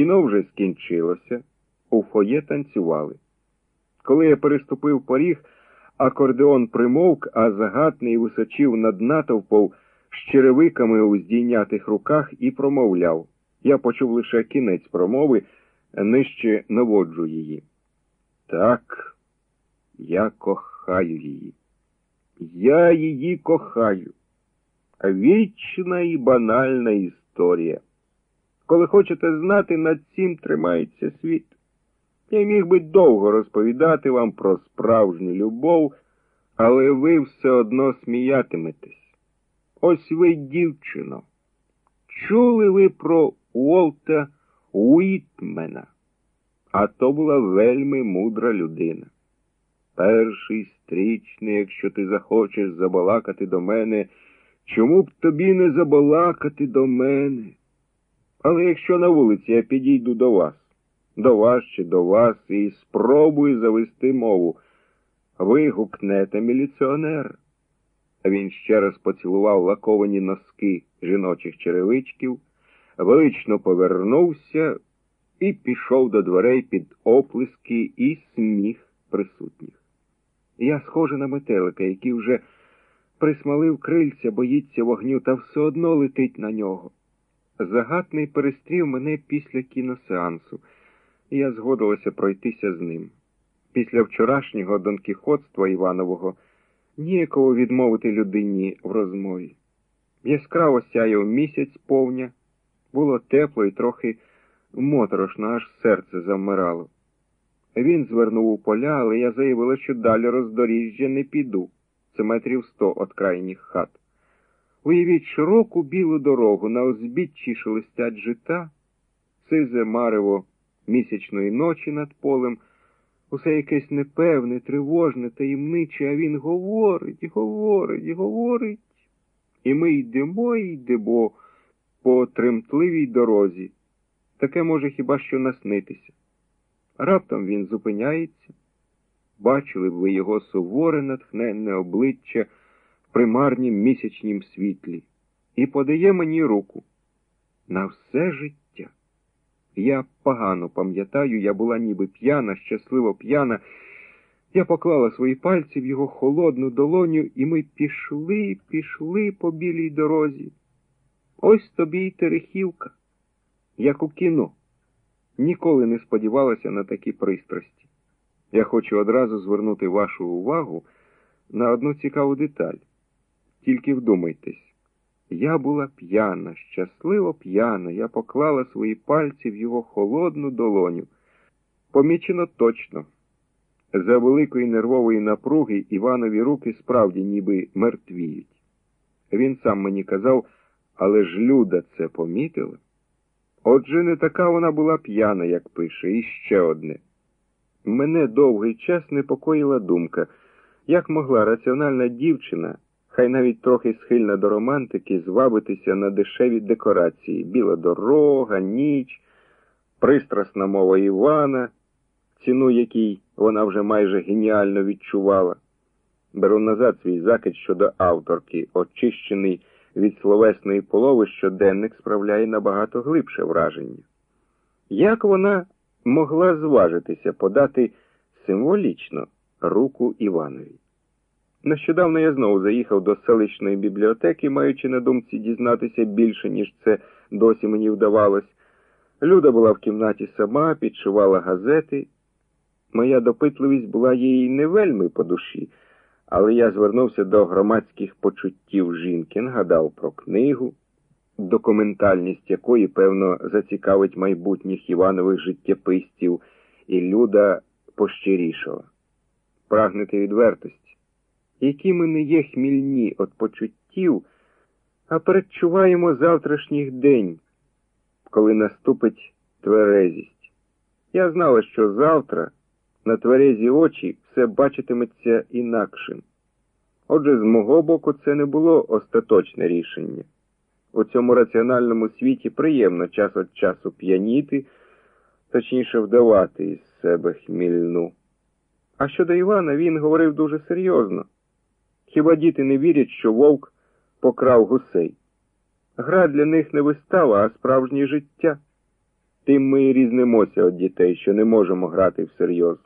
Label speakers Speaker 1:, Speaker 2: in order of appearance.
Speaker 1: Кіно вже скінчилося, у фоє танцювали. Коли я переступив поріг, акордеон примовк, а загатний височив над натовпом з черевиками у здійнятих руках і промовляв. Я почув лише кінець промови, нижче наводжу її. Так, я кохаю її. Я її кохаю. Вічна і банальна історія. Коли хочете знати, над цим тримається світ. Я міг би довго розповідати вам про справжню любов, але ви все одно сміятиметесь. Ось ви, дівчино, чули ви про Уолта Уітмена? А то була вельми мудра людина. Перший стрічний, якщо ти захочеш забалакати до мене, чому б тобі не забалакати до мене? Але якщо на вулиці я підійду до вас, до вас чи до вас і спробую завести мову, ви гукнете міліціонер. Він ще раз поцілував лаковані носки жіночих черевичків, велично повернувся і пішов до дверей під оплески і сміх присутніх. Я схожа на метелика, який вже присмалив крильця, боїться вогню, та все одно летить на нього. Загатний перестрів мене після кіносеансу, і я згодилася пройтися з ним. Після вчорашнього донкіхотства Іванового ніякого відмовити людині в розмові. Яскраво сяяв місяць повня, було тепло і трохи моторошно, аж серце завмирало. Він звернув у поля, але я заявила, що далі роздоріжжя не піду. Це метрів сто від крайніх хат. Уявіть широку білу дорогу, на узбіччі шелестять жита, сизе марево місячної ночі над полем, усе якесь непевне, тривожне, таємниче, а він говорить, говорить, говорить. І ми йдемо йдемо по тремтливій дорозі. Таке може хіба що наснитися. Раптом він зупиняється. Бачили б ви його суворе натхненне обличчя примарнім місячнім світлі і подає мені руку. На все життя. Я погано пам'ятаю, я була ніби п'яна, щасливо п'яна. Я поклала свої пальці в його холодну долоню, і ми пішли, пішли по білій дорозі. Ось тобі й Терехівка, як у кіно. Ніколи не сподівалася на такі пристрасті. Я хочу одразу звернути вашу увагу на одну цікаву деталь. Тільки вдумайтесь, я була п'яна, щасливо п'яна, я поклала свої пальці в його холодну долоню. Помічено точно. За великої нервової напруги Іванові руки справді ніби мертвіють. Він сам мені казав, але ж Люда це помітила. Отже, не така вона була п'яна, як пише, і ще одне. Мене довгий час непокоїла думка, як могла раціональна дівчина, хай навіть трохи схильна до романтики, звабитися на дешеві декорації біла дорога, ніч, пристрасна мова Івана, ціну якій вона вже майже геніально відчувала. Беру назад свій закид щодо авторки, очищений від словесної полови щоденник справляє набагато глибше враження. Як вона могла зважитися подати символічно руку Іванові? Нещодавно я знову заїхав до селищної бібліотеки, маючи на думці дізнатися більше, ніж це досі мені вдавалось. Люда була в кімнаті сама, підшивала газети. Моя допитливість була їй не вельми по душі. Але я звернувся до громадських почуттів жінки, нагадав про книгу, документальність якої, певно, зацікавить майбутніх Іванових життєписців, і Люда пощирішала. Прагнете відвертості, які ми не є хмільні від почуттів, а передчуваємо завтрашніх день, коли наступить тверезість. Я знала, що завтра на тверезі очі все бачитиметься інакшим. Отже, з мого боку, це не було остаточне рішення. У цьому раціональному світі приємно час від часу п'яніти, точніше вдавати із себе хмільну. А щодо Івана він говорив дуже серйозно. Хіба діти не вірять, що вовк покрав гусей? Гра для них не вистава, а справжнє життя. Тим ми і різнимося від дітей, що не можемо грати всерйоз.